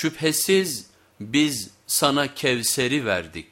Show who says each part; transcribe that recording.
Speaker 1: Şüphesiz biz sana Kevser'i verdik.